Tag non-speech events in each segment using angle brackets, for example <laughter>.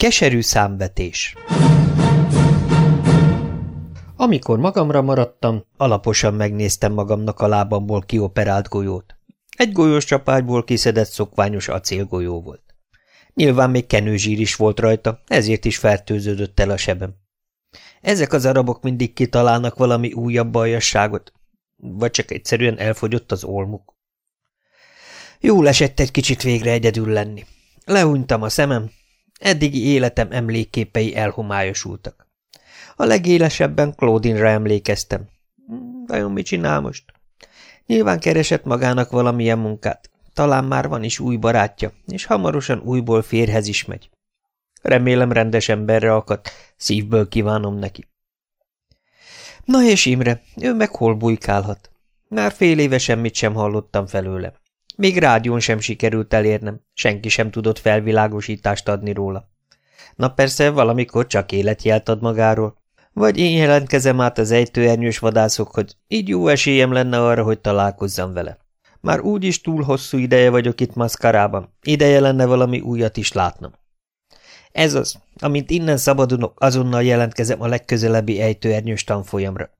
Keserű számvetés Amikor magamra maradtam, alaposan megnéztem magamnak a lábamból kioperált golyót. Egy golyós csapágyból kiszedett szokványos acélgolyó volt. Nyilván még kenőzsír is volt rajta, ezért is fertőződött el a sebem. Ezek az arabok mindig kitalálnak valami újabb bajasságot, vagy csak egyszerűen elfogyott az olmuk. Jól esett egy kicsit végre egyedül lenni. Lehunytam a szemem, eddigi életem emlékképei elhomályosultak. A legélesebben Claudine-ra emlékeztem. Vajon mit csinál most? Nyilván keresett magának valamilyen munkát. Talán már van is új barátja, és hamarosan újból férhez is megy. Remélem rendes emberre akadt, szívből kívánom neki. Na és Imre, ő meg hol bujkálhat? Már fél éve semmit sem hallottam felőle. Még rádión sem sikerült elérnem, senki sem tudott felvilágosítást adni róla. Na persze, valamikor csak életjelt ad magáról. Vagy én jelentkezem át az ejtőernyős vadászokhoz, így jó esélyem lenne arra, hogy találkozzam vele. Már úgyis túl hosszú ideje vagyok itt maszkarában, ideje lenne valami újat is látnom. Ez az, amint innen szabadulok, azonnal jelentkezem a legközelebbi ejtőernyős tanfolyamra.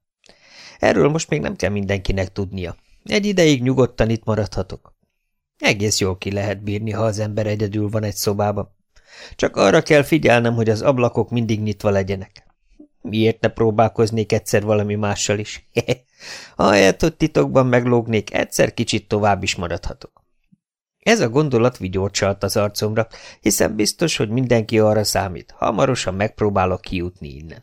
Erről most még nem kell mindenkinek tudnia. Egy ideig nyugodtan itt maradhatok. Egész jól ki lehet bírni, ha az ember egyedül van egy szobában. Csak arra kell figyelnem, hogy az ablakok mindig nyitva legyenek. Miért ne próbálkoznék egyszer valami mással is? <laughs> Ahelyett, hogy titokban meglógnék, egyszer kicsit tovább is maradhatok. Ez a gondolat vigyorcsalt az arcomra, hiszen biztos, hogy mindenki arra számít. Hamarosan megpróbálok kijutni innen.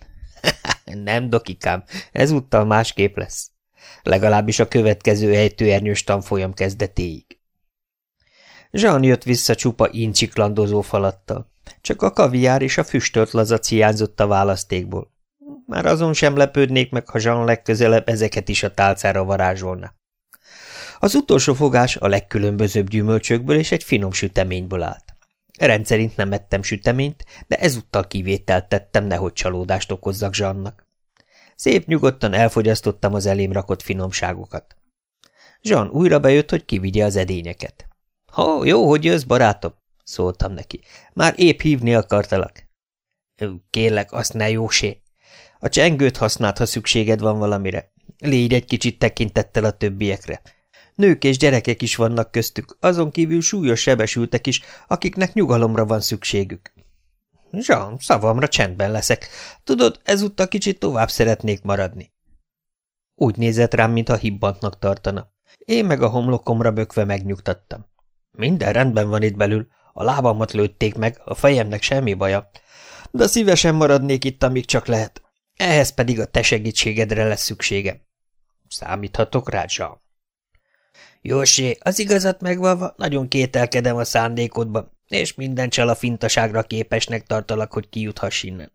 <laughs> Nem, dokikám, ezúttal másképp lesz. Legalábbis a következő ejtőernyős tanfolyam kezdetéig. Jean jött vissza csupa incsiklandozó falattal. Csak a kaviár és a füstölt lazac hiányzott a választékból. Már azon sem lepődnék meg, ha Jean legközelebb ezeket is a tálcára varázsolna. Az utolsó fogás a legkülönbözőbb gyümölcsökből és egy finom süteményből állt. Rendszerint nem ettem süteményt, de ezúttal kivételt tettem, nehogy csalódást okozzak Zsannak. Szép nyugodtan elfogyasztottam az elém rakott finomságokat. Zsan újra bejött, hogy kivigye az edényeket. – Ó, jó, hogy jössz, barátom! – szóltam neki. – Már épp hívni akartalak. – Kérlek, azt ne jósé! A csengőt használt, ha szükséged van valamire. Légy egy kicsit tekintettel a többiekre. Nők és gyerekek is vannak köztük, azon kívül súlyos sebesültek is, akiknek nyugalomra van szükségük. Jean, szavamra csendben leszek. Tudod, ezúttal kicsit tovább szeretnék maradni. Úgy nézett rám, mintha hibbantnak tartana. Én meg a homlokomra bökve megnyugtattam. Minden rendben van itt belül, a lábamat lőtték meg, a fejemnek semmi baja, de szívesen maradnék itt, amíg csak lehet. Ehhez pedig a te segítségedre lesz szükségem. Számíthatok rá, Jean. Jósé, az igazat megvalva, nagyon kételkedem a szándékodban, és minden a fintaságra képesnek tartalak, hogy kijuthass innen.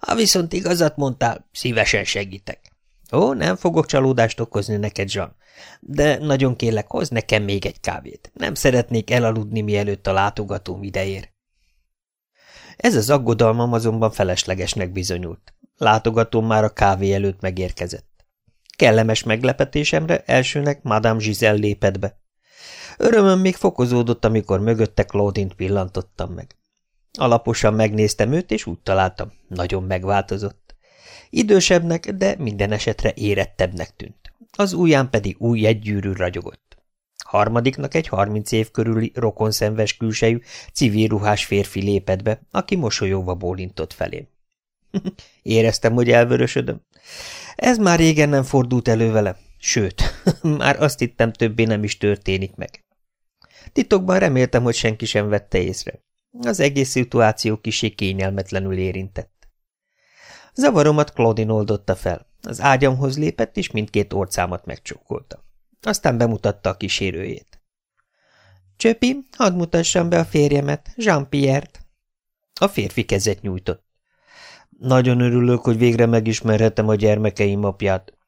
Ha viszont igazat mondtál, szívesen segítek. Ó, nem fogok csalódást okozni neked, Jean, de nagyon kérlek, hoz nekem még egy kávét. Nem szeretnék elaludni, mielőtt a látogatóm ideér. Ez az aggodalmam azonban feleslegesnek bizonyult. Látogatóm már a kávé előtt megérkezett. Kellemes meglepetésemre elsőnek Madame Giselle lépett be. Örömöm még fokozódott, amikor mögötte Claudint pillantottam meg. Alaposan megnéztem őt, és úgy találtam, nagyon megváltozott. Idősebbnek, de minden esetre érettebbnek tűnt. Az ujján pedig új egygyűrű ragyogott. Harmadiknak egy harminc év körüli rokonszenves külsejű, civil férfi lépett be, aki mosolyogva bólintott felém. <laughs> Éreztem, hogy elvörösödöm. Ez már régen nem fordult elő vele, sőt, <laughs> már azt hittem többé nem is történik meg. Titokban reméltem, hogy senki sem vette észre. Az egész szituáció kisé kényelmetlenül érintett. Zavaromat Claudine oldotta fel. Az ágyamhoz lépett, és mindkét orcámat megcsókolta. Aztán bemutatta a kísérőjét. Csöpi, hadd mutassam be a férjemet, Jean-Pierre-t. A férfi kezet nyújtott. Nagyon örülök, hogy végre megismerhetem a gyermekeim apját.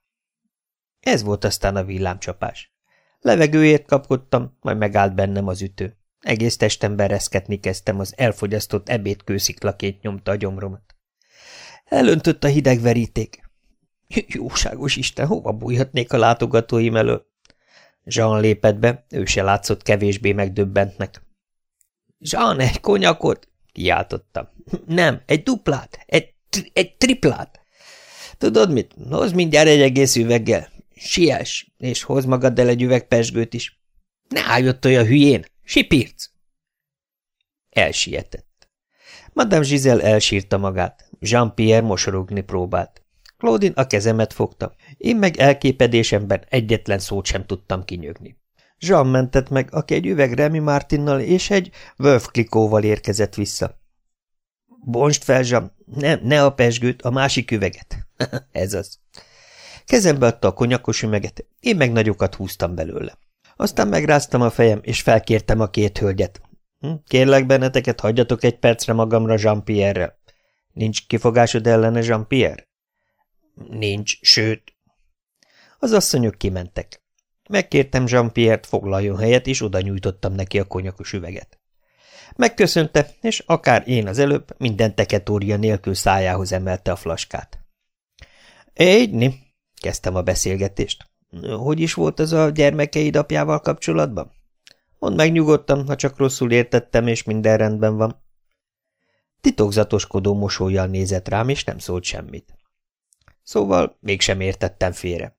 Ez volt aztán a villámcsapás. Levegőért kapkodtam, majd megállt bennem az ütő. Egész testemben reszketni kezdtem, az elfogyasztott ebédkősziklaként nyomta a gyomromat. Elöntött a hideg veríték. Jóságos Isten, hova bújhatnék a látogatóim elől? Jean lépett be, ő se látszott kevésbé megdöbbentnek. – Jean, egy konyakot! Kiáltottam. Nem, egy duplát, egy, egy triplát. Tudod mit? Hozz mindjárt egy egész üveggel. Siess, és hozz magaddal egy üveg pesgőt is. Ne állj ott olyan hülyén, sipírc! Elsietett. Madame Giselle elsírta magát. Jean-Pierre mosorogni próbált. Claudine a kezemet fogta, én meg elképedésemben egyetlen szót sem tudtam kinyögni. Jean mentett meg, aki egy üveg Remy Martinnal és egy Wolf érkezett vissza. Bonst fel, Jean, ne, ne a pesgőt, a másik üveget. <laughs> Ez az. Kezembe adta a konyakos üveget, én meg nagyokat húztam belőle. Aztán megráztam a fejem, és felkértem a két hölgyet. Hm, kérlek benneteket, hagyjatok egy percre magamra Jean-Pierre-rel. Nincs kifogásod ellene Jean-Pierre? Nincs, sőt. Az asszonyok kimentek. Megkértem Jean-Pierre-t foglaljon helyet, és oda nyújtottam neki a konyakos üveget. Megköszönte, és akár én az előbb minden teketória nélkül szájához emelte a flaskát. Égyni, kezdtem a beszélgetést. Hogy is volt az a gyermekeid apjával kapcsolatban? Mondd meg nyugodtan, ha csak rosszul értettem, és minden rendben van. Titokzatoskodó mosolyjal nézett rám, és nem szólt semmit. Szóval mégsem értettem félre.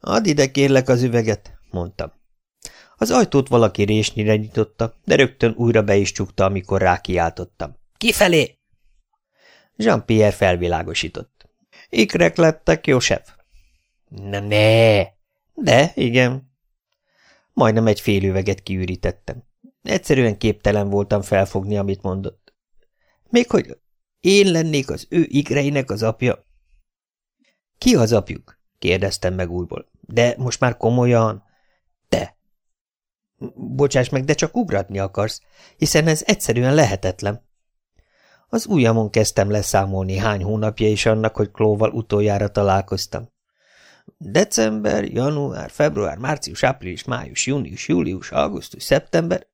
Add ide kérlek az üveget, mondtam. Az ajtót valaki résnyire nyitotta, de rögtön újra be is csukta, amikor rákiáltottam. Kifelé! Jean-Pierre felvilágosított. Ikrek lettek, Jósef. Na ne! De, igen. Majdnem egy fél üveget kiürítettem. Egyszerűen képtelen voltam felfogni, amit mondott. Még hogy én lennék az ő igreinek az apja. Ki az apjuk? kérdeztem meg újból. De most már komolyan. Te. Bocsáss meg, de csak ugratni akarsz, hiszen ez egyszerűen lehetetlen. Az ujjamon kezdtem leszámolni hány hónapja is annak, hogy Klóval utoljára találkoztam. December, január, február, március, április, május, június, július, augusztus, szeptember.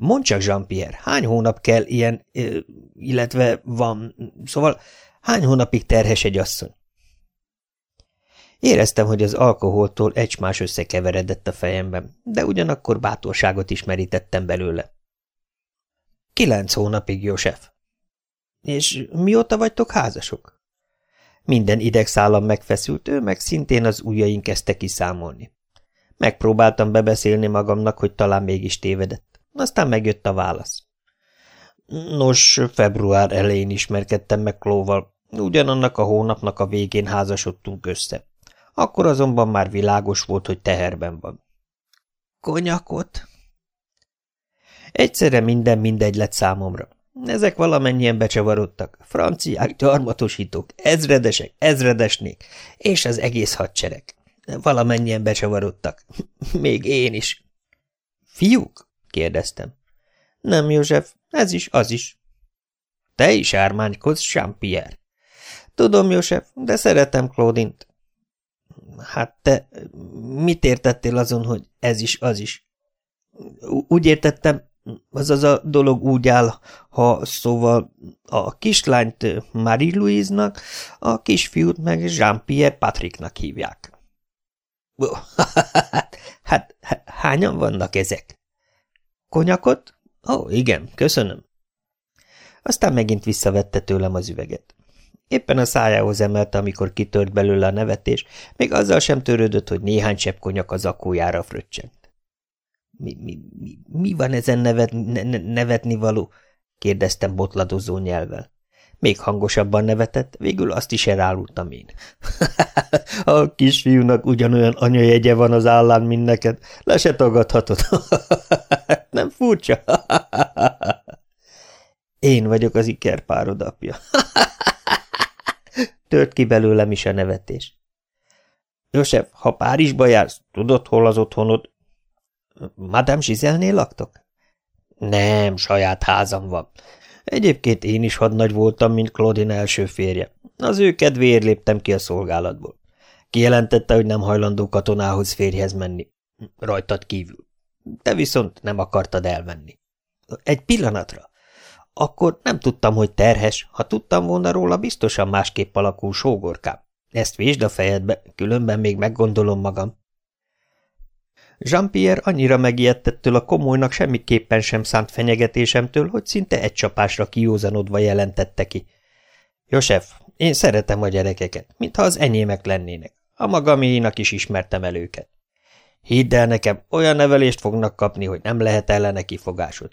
Mondd csak, Jean-Pierre, hány hónap kell ilyen, illetve van, szóval hány hónapig terhes egy asszony? Éreztem, hogy az alkoholtól egymás összekeveredett a fejemben, de ugyanakkor bátorságot is merítettem belőle. Kilenc hónapig, Jósef. És mióta vagytok házasok? Minden idegszállam megfeszült, ő meg szintén az ujjaink kezdte kiszámolni. Megpróbáltam bebeszélni magamnak, hogy talán mégis tévedett. Aztán megjött a válasz. Nos, február elején ismerkedtem meg Klóval, ugyanannak a hónapnak a végén házasodtunk össze. Akkor azonban már világos volt, hogy teherben van. Konyakot? Egyszerre minden mindegy lett számomra. Ezek valamennyien becsavarodtak. Franciák, gyarmatosítók, ezredesek, ezredesnék, és az egész hadsereg. Valamennyien becsavarodtak. <laughs> Még én is. Fiúk? Kérdeztem. Nem, József, ez is, az is. Te is ármánykodsz, Jean-Pierre. Tudom, József, de szeretem Claudint. Hát te mit értettél azon, hogy ez is, az is? Úgy értettem, azaz a dolog úgy áll, ha szóval a kislányt Marie-Louise-nak, a kisfiút meg Jean-Pierre Patricknak hívják. <laughs> hát, hát, hányan vannak ezek? Konyakot? Ó, igen, köszönöm. Aztán megint visszavette tőlem az üveget. Éppen a szájához emelte, amikor kitört belőle a nevetés, még azzal sem törődött, hogy néhány csepp konyak az akójára fröccsent. Mi, mi, mi, mi van ezen nevet, ne, nevetni való? kérdeztem botladozó nyelvvel. Még hangosabban nevetett, végül azt is elárultam én. <laughs> a kisfiúnak ugyanolyan anyajegye van az állán, mint neked. Le se tagadhatod. <laughs> Nem furcsa? <laughs> én vagyok az ikerpárod apja. Tört ki belőlem is a nevetés. Jósef, ha Párizsba jársz, tudod, hol az otthonod? Madame Zsizelnél laktok? Nem, saját házam van. Egyébként én is hadnagy voltam, mint Claudine első férje. Az ő kedvéért léptem ki a szolgálatból. Kijelentette, hogy nem hajlandó katonához férjhez menni. Rajtad kívül. Te viszont nem akartad elmenni. Egy pillanatra. Akkor nem tudtam, hogy terhes, ha tudtam volna róla, biztosan másképp alakul sógorkám. Ezt vésd a fejedbe, különben még meggondolom magam. Jean-Pierre annyira megijedtettől a komolynak semmiképpen sem szánt fenyegetésemtől, hogy szinte egy csapásra kiózanodva jelentette ki. Josef, én szeretem a gyerekeket, mintha az enyémek lennének. A magaméinak is ismertem el őket. Hidd el nekem, olyan nevelést fognak kapni, hogy nem lehet ellene kifogásod.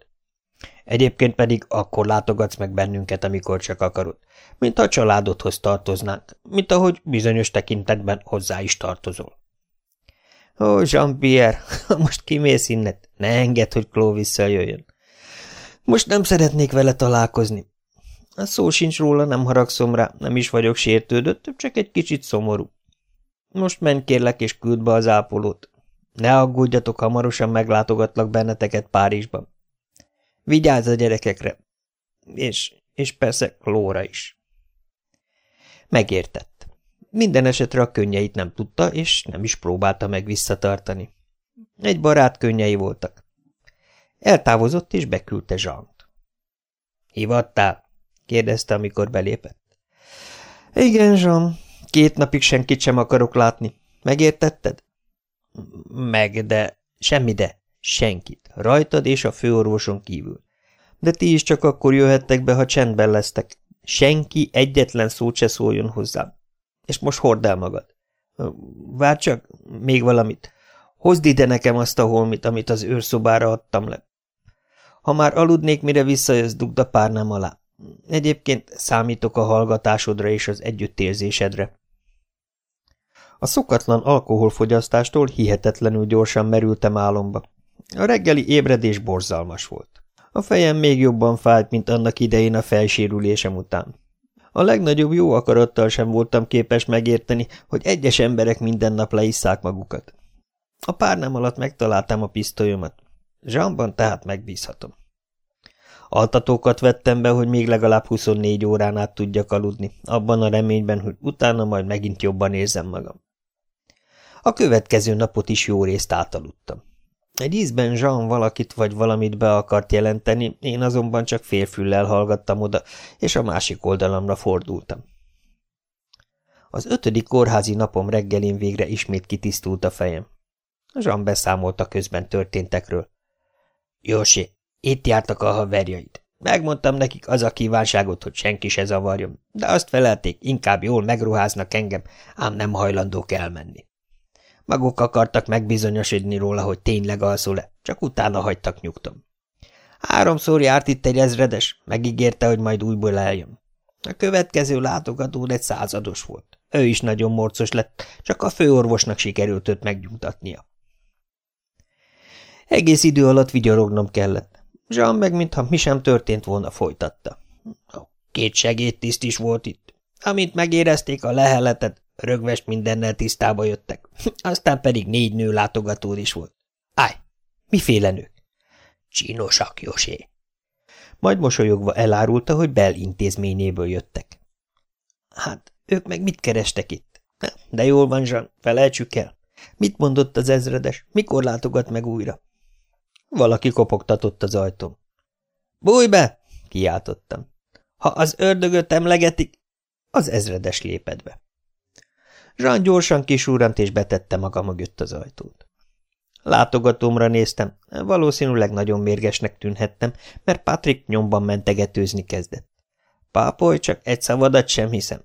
Egyébként pedig akkor látogatsz meg bennünket, amikor csak akarod, mint a családodhoz tartoznánk, mint ahogy bizonyos tekintetben hozzá is tartozol. Ó, Jean-Pierre, <laughs> most kimész innet, ne engedd, hogy Kló visszajöjjön. Most nem szeretnék vele találkozni. A szó sincs róla, nem haragszom rá, nem is vagyok sértődött, csak egy kicsit szomorú. Most menj kérlek, és küld be az ápolót. Ne aggódjatok, hamarosan meglátogatlak benneteket Párizsban. Vigyázz a gyerekekre. És, és persze Klóra is. Megértett. Minden esetre a könnyeit nem tudta, és nem is próbálta meg visszatartani. Egy barát könnyei voltak. Eltávozott, és beküldte Zsant. Hivattál? kérdezte, amikor belépett. Igen, Jean, két napig senkit sem akarok látni. Megértetted? Meg, de... Semmi de. Senkit. Rajtad és a főorvoson kívül. De ti is csak akkor jöhettek be, ha csendben lesztek. Senki egyetlen szót se szóljon hozzám. És most hord el magad. Várj csak, még valamit. Hozd ide nekem azt a holmit, amit az őrszobára adtam le. Ha már aludnék, mire visszajössz, dugd a párnám alá. Egyébként számítok a hallgatásodra és az együttérzésedre. A szokatlan alkoholfogyasztástól hihetetlenül gyorsan merültem álomba. A reggeli ébredés borzalmas volt. A fejem még jobban fájt, mint annak idején a felsérülésem után. A legnagyobb jó akarattal sem voltam képes megérteni, hogy egyes emberek minden nap leisszák magukat. A párnám alatt megtaláltam a pisztolyomat. Zsamban tehát megbízhatom. Altatókat vettem be, hogy még legalább 24 órán át tudjak aludni, abban a reményben, hogy utána majd megint jobban érzem magam. A következő napot is jó részt átaludtam. Egy ízben Jean valakit vagy valamit be akart jelenteni, én azonban csak félfüllel hallgattam oda, és a másik oldalamra fordultam. Az ötödik kórházi napom reggelén végre ismét kitisztult a fejem. Jean beszámolta közben történtekről. Jósi, itt jártak a haverjaid. Megmondtam nekik az a kívánságot, hogy senki se zavarjon, de azt felelték, inkább jól megruháznak engem, ám nem hajlandók elmenni. Maguk akartak megbizonyosodni róla, hogy tényleg alszol-e, csak utána hagytak nyugtom. Háromszor járt itt egy ezredes, megígérte, hogy majd újból eljön. A következő látogató egy százados volt. Ő is nagyon morcos lett, csak a főorvosnak sikerült őt megnyugtatnia. Egész idő alatt vigyorognom kellett. Jean meg, mintha mi sem történt volna, folytatta. Két segédtiszt is volt itt. Amint megérezték a leheletet, Rögvest mindennel tisztába jöttek. <laughs> Aztán pedig négy nő látogató is volt. Állj, miféle nők? Csinosak, José. Majd mosolyogva elárulta, hogy Bell intézményéből jöttek. Hát, ők meg mit kerestek itt? De jól van, Zsan, felejtsük el. Mit mondott az ezredes? Mikor látogat meg újra? Valaki kopogtatott az ajtón. Bújj be! kiáltottam. Ha az ördögöt emlegetik, az ezredes lépett be. Zsán gyorsan kisúrant és betette maga mögött az ajtót. Látogatómra néztem, valószínűleg nagyon mérgesnek tűnhettem, mert Patrick nyomban mentegetőzni kezdett. Pápoly, csak egy szavadat sem hiszem.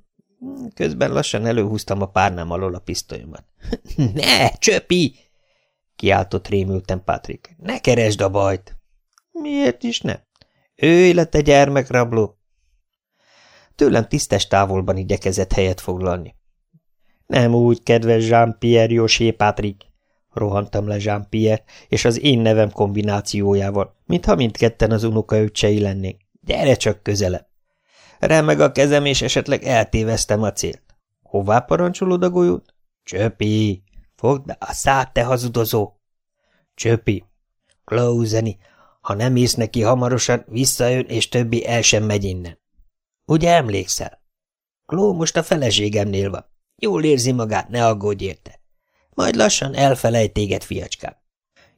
Közben lassan előhúztam a párnám alól a pisztolyomat. <laughs> – Ne, csöpi! – kiáltott rémülten Patrick. – Ne keresd a bajt! – Miért is ne? Ő élete gyermekrabló. Tőlem tisztes távolban igyekezett helyet foglalni. Nem úgy, kedves Jean-Pierre José Patrick, rohantam le Jean-Pierre, és az én nevem kombinációjával, mintha mindketten az unokaöccsei lennénk. Gyere csak közelebb! Remeg a kezem, és esetleg eltéveztem a célt. Hová parancsolod a golyót? Csöpi! Fogd be a szát, te hazudozó! Csöpi! Klauzeni, ha nem ész neki hamarosan, visszajön, és többi el sem megy innen. Ugye emlékszel? Kló most a feleségemnél van. Jól érzi magát, ne aggódj érte. Majd lassan elfelejt téged, fiacskám.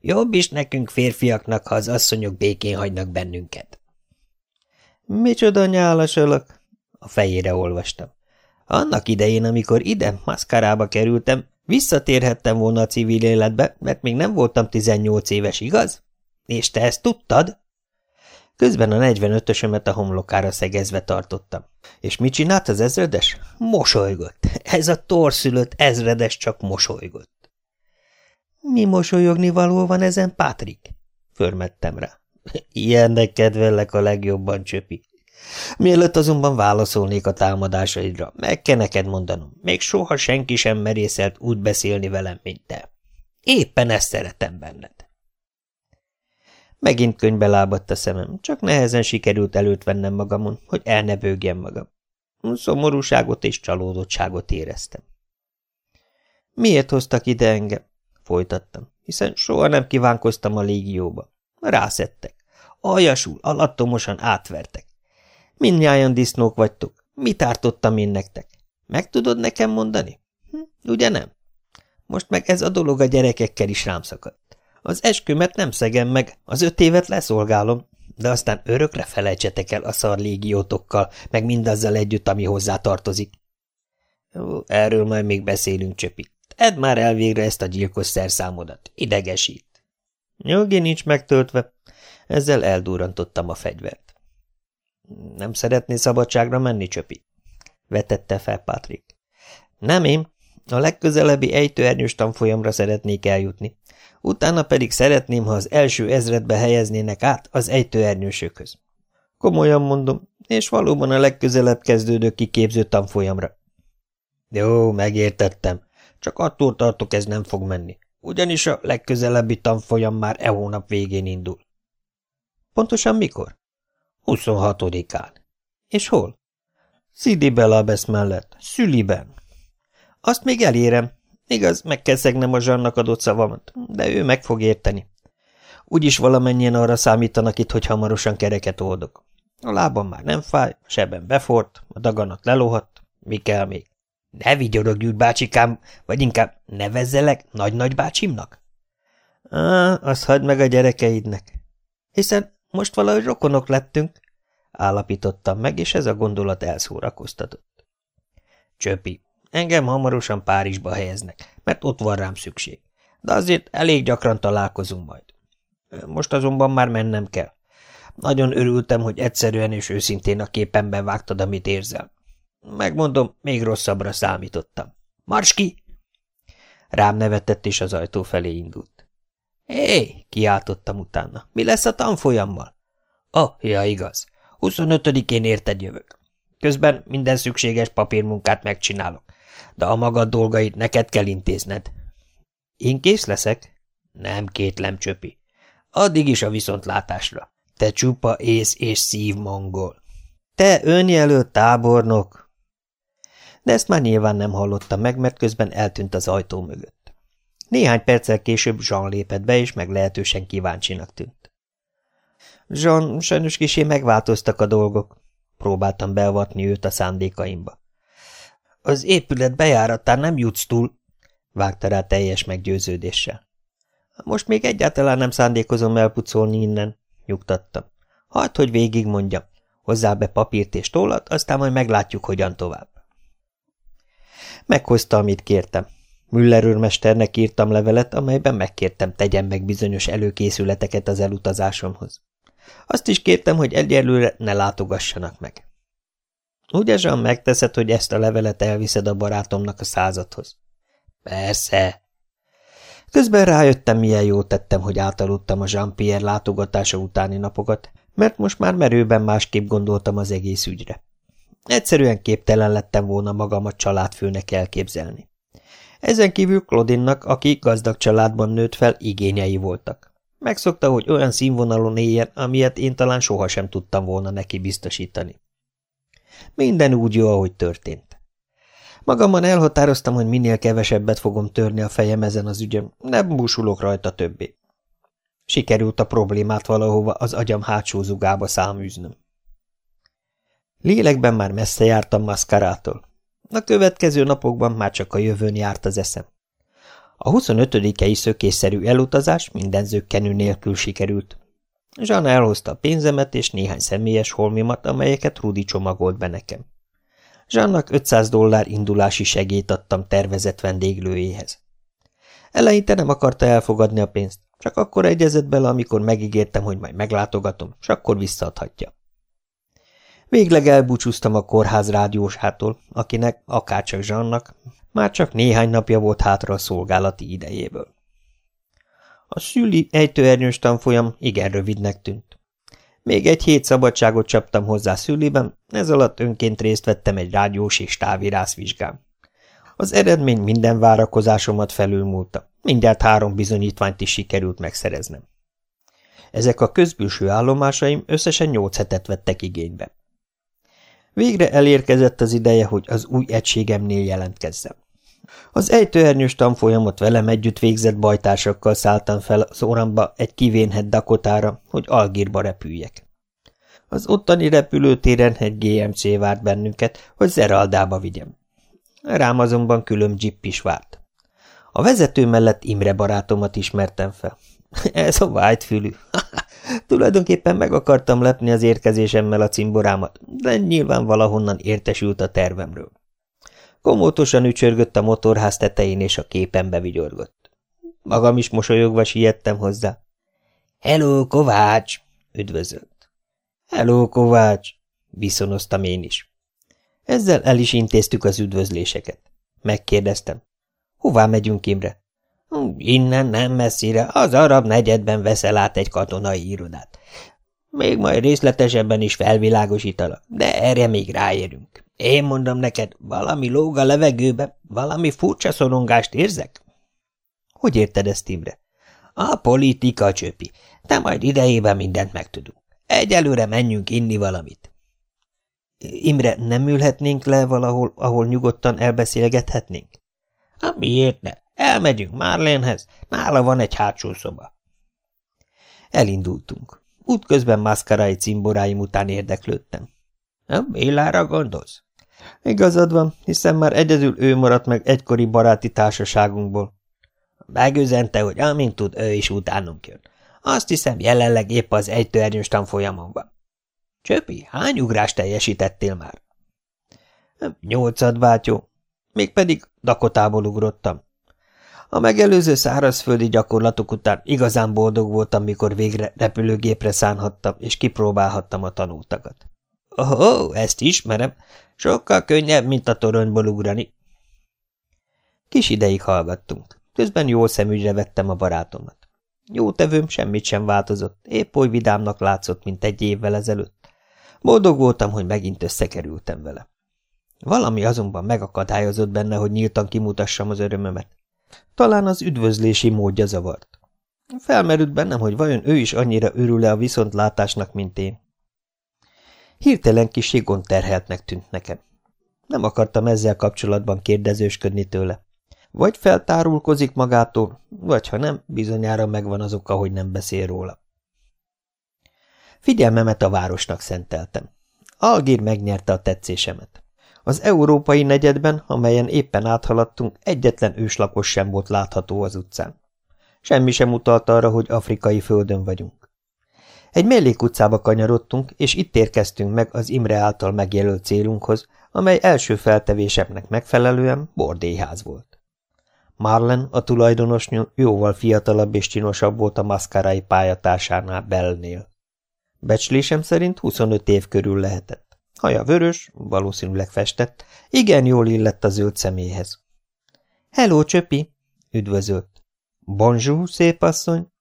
Jobb is nekünk férfiaknak, ha az asszonyok békén hagynak bennünket. Micsoda nyálas ölök? A fejére olvastam. Annak idején, amikor ide, maszkarába kerültem, Visszatérhettem volna a civil életbe, mert még nem voltam 18 éves, igaz? És te ezt tudtad? Közben a 45-ösömet a homlokára szegezve tartottam. És mit csinált az ezredes? Mosolygott. Ez a torszülött ezredes csak mosolygott. Mi mosolyogni való van ezen, Pátrik? Förmettem rá. Ilyennek kedvellek a legjobban, Csöpi. Mielőtt azonban válaszolnék a támadásaidra, meg kell neked mondanom, még soha senki sem merészelt úgy beszélni velem, mint te. Éppen ezt szeretem benned. Megint könyvbe lábadt a szemem, csak nehezen sikerült előtt vennem magamon, hogy el ne bőgjem magam. Szomorúságot és csalódottságot éreztem. Miért hoztak ide engem? Folytattam, hiszen soha nem kívánkoztam a légióba. Rászettek. Aljasul, alattomosan átvertek. Mindnyájan disznók vagytok. Mit ártottam én nektek? Meg tudod nekem mondani? Hm, ugye nem? Most meg ez a dolog a gyerekekkel is rám szakadt. Az eskümet nem szegem meg, az öt évet leszolgálom, de aztán örökre felejtsetek el a szar légiótokkal, meg mindazzal együtt, ami hozzá tartozik. Ó, erről majd még beszélünk, Csöpi. Edd már el ezt a gyilkos szerszámodat. Idegesít. Nyugi nincs megtöltve. Ezzel eldurrantottam a fegyvert. Nem szeretné szabadságra menni, Csöpi? Vetette fel Patrick. Nem én. A legközelebbi ejtőernyős tanfolyamra szeretnék eljutni. Utána pedig szeretném, ha az első ezredbe helyeznének át az ejtőernyősökhöz. Komolyan mondom, és valóban a legközelebb kezdődő kiképző tanfolyamra. Jó, megértettem. Csak attól tartok, ez nem fog menni. Ugyanis a legközelebbi tanfolyam már e hónap végén indul. Pontosan mikor? 26-án. És hol? Szidi Belabesz mellett, Szüliben. Azt még elérem. Igaz, meg kell a Zsannak adott szavamat, de ő meg fog érteni. Úgyis valamennyien arra számítanak itt, hogy hamarosan kereket oldok. A lábam már nem fáj, a sebem befort, a daganat lelohadt, mi kell még? Ne vigyorogj úgy, bácsikám, vagy inkább nevezzelek nagy-nagy bácsimnak? Á, azt hagyd meg a gyerekeidnek. Hiszen most valahogy rokonok lettünk, állapítottam meg, és ez a gondolat elszórakoztatott. Csöpi, Engem hamarosan Párizsba helyeznek, mert ott van rám szükség. De azért elég gyakran találkozunk majd. Most azonban már mennem kell. Nagyon örültem, hogy egyszerűen és őszintén a képemben vágtad, amit érzel. Megmondom, még rosszabbra számítottam. Mars ki! Rám nevetett, és az ajtó felé indult. Hé, kiáltottam utána. Mi lesz a tanfolyammal? Ah, ja, igaz. 25-én érted jövök. Közben minden szükséges papírmunkát megcsinálok de a magad dolgait neked kell intézned. Én kész leszek? Nem kétlem, csöpi. Addig is a viszontlátásra. Te csupa ész és szív mongol. Te önjelölt tábornok. De ezt már nyilván nem hallottam meg, mert közben eltűnt az ajtó mögött. Néhány perccel később Jean lépett be, és meglehetősen kíváncsinak tűnt. Jean, sajnos kisé megváltoztak a dolgok. Próbáltam beavatni őt a szándékaimba. Az épület bejáratán nem jutsz túl, vágta rá teljes meggyőződéssel. Most még egyáltalán nem szándékozom elpucolni innen, nyugtattam. Hagyd, hogy végig mondjam. Hozzá be papírt és tollat, aztán majd meglátjuk, hogyan tovább. Meghozta, amit kértem. Müller őrmesternek írtam levelet, amelyben megkértem tegyen meg bizonyos előkészületeket az elutazásomhoz. Azt is kértem, hogy egyelőre ne látogassanak meg. Ugye, Jean, megteszed, hogy ezt a levelet elviszed a barátomnak a századhoz? Persze. Közben rájöttem, milyen jót tettem, hogy átaludtam a Jean-Pierre látogatása utáni napokat, mert most már merőben másképp gondoltam az egész ügyre. Egyszerűen képtelen lettem volna magamat családfőnek elképzelni. Ezen kívül Claudinnak, aki gazdag családban nőtt fel, igényei voltak. Megszokta, hogy olyan színvonalon éljen, amilyet én talán sohasem tudtam volna neki biztosítani. Minden úgy jó, ahogy történt. Magamban elhatároztam, hogy minél kevesebbet fogom törni a fejem ezen az ügyön, nem búsulok rajta többé. Sikerült a problémát valahova az agyam hátsó zugába száműznöm. Lélekben már messze jártam maszkarától. A következő napokban már csak a jövőn járt az eszem. A 25-i szökésszerű elutazás minden zöggenő nélkül sikerült. Zsana elhozta a pénzemet és néhány személyes holmimat, amelyeket Rudi csomagolt be nekem. Zsannak 500 dollár indulási segélyt adtam tervezett vendéglőjéhez. Eleinte nem akarta elfogadni a pénzt, csak akkor egyezett bele, amikor megígértem, hogy majd meglátogatom, és akkor visszaadhatja. Végleg elbúcsúztam a kórház rádiósától, akinek, akárcsak Zsannak, már csak néhány napja volt hátra a szolgálati idejéből. A szüli ejtőernyős tanfolyam igen rövidnek tűnt. Még egy hét szabadságot csaptam hozzá szüliben, ez alatt önként részt vettem egy rádiós és távirász vizsgán. Az eredmény minden várakozásomat felülmúlta, mindjárt három bizonyítványt is sikerült megszereznem. Ezek a közbülső állomásaim összesen nyolc hetet vettek igénybe. Végre elérkezett az ideje, hogy az új egységemnél jelentkezzem. Az ejtőernyős tanfolyamot velem együtt végzett bajtársakkal szálltam fel az oramba egy kivénhet Dakotára, hogy Algírba repüljek. Az ottani repülőtéren egy GMC várt bennünket, hogy Zeraldába vigyem. Rám azonban külön jeep is várt. A vezető mellett Imre barátomat ismertem fel. <laughs> Ez a vájtfülű. <laughs> Tulajdonképpen meg akartam lepni az érkezésemmel a cimborámat, de nyilván valahonnan értesült a tervemről. Komótosan ücsörgött a motorház tetején, és a képen vigyorgott. Magam is mosolyogva siettem hozzá. – Hello, Kovács! – üdvözölt. – Hello, Kovács! – viszonoztam én is. Ezzel el is intéztük az üdvözléseket. Megkérdeztem. – Hová megyünk, Imre? Hm, – Innen nem messzire, az arab negyedben veszel át egy katonai irodát. Még majd részletesebben is felvilágosítalak, de erre még ráérünk. Én mondom neked, valami lóg a levegőbe, valami furcsa szorongást érzek? Hogy érted ezt, Imre? A politika csöpi, de majd idejében mindent megtudunk. Egyelőre menjünk inni valamit. Imre, nem ülhetnénk le valahol, ahol nyugodtan elbeszélgethetnénk? Ha miért ne? Elmegyünk Marlénhez, nála van egy hátsó szoba. Elindultunk. Útközben maszkarai cimboráim után érdeklődtem. A Bélára gondolsz? Igazad van, hiszen már egyedül ő maradt meg egykori baráti társaságunkból. Megüzente, hogy amint tud, ő is utánunk jön. Azt hiszem, jelenleg épp az egytőernyős tanfolyamon van. Csöpi, hány ugrást teljesítettél már? Nyolcad, bátyó. Mégpedig Dakotából ugrottam. A megelőző szárazföldi gyakorlatok után igazán boldog voltam, mikor végre repülőgépre szánhattam, és kipróbálhattam a tanultakat. Oh, ezt ismerem. Sokkal könnyebb, mint a toronyból ugrani. Kis ideig hallgattunk. Közben jól szemügyre vettem a barátomat. Jó tevőm semmit sem változott, épp oly vidámnak látszott, mint egy évvel ezelőtt. Boldog voltam, hogy megint összekerültem vele. Valami azonban megakadályozott benne, hogy nyíltan kimutassam az örömömet. Talán az üdvözlési módja zavart. Felmerült bennem, hogy vajon ő is annyira örül-e a viszontlátásnak, mint én. Hirtelen kis terheltnek tűnt nekem. Nem akartam ezzel kapcsolatban kérdezősködni tőle. Vagy feltárulkozik magától, vagy ha nem, bizonyára megvan az oka, hogy nem beszél róla. Figyelmemet a városnak szenteltem. Algír megnyerte a tetszésemet. Az európai negyedben, amelyen éppen áthaladtunk, egyetlen őslakos sem volt látható az utcán. Semmi sem utalt arra, hogy afrikai földön vagyunk. Egy mellékutcába kanyarodtunk, és itt érkeztünk meg az Imre által megjelölt célunkhoz, amely első feltevésemnek megfelelően bordélyház volt. Marlen, a tulajdonosnyú, jóval fiatalabb és csinosabb volt a maszkárai pályatársánál Bellnél. Becslésem szerint 25 év körül lehetett. Haja vörös, valószínűleg festett, igen jól illett a zöld személyhez. – Hello, Csöpi! – üdvözölt. – Bonjour, szép asszony!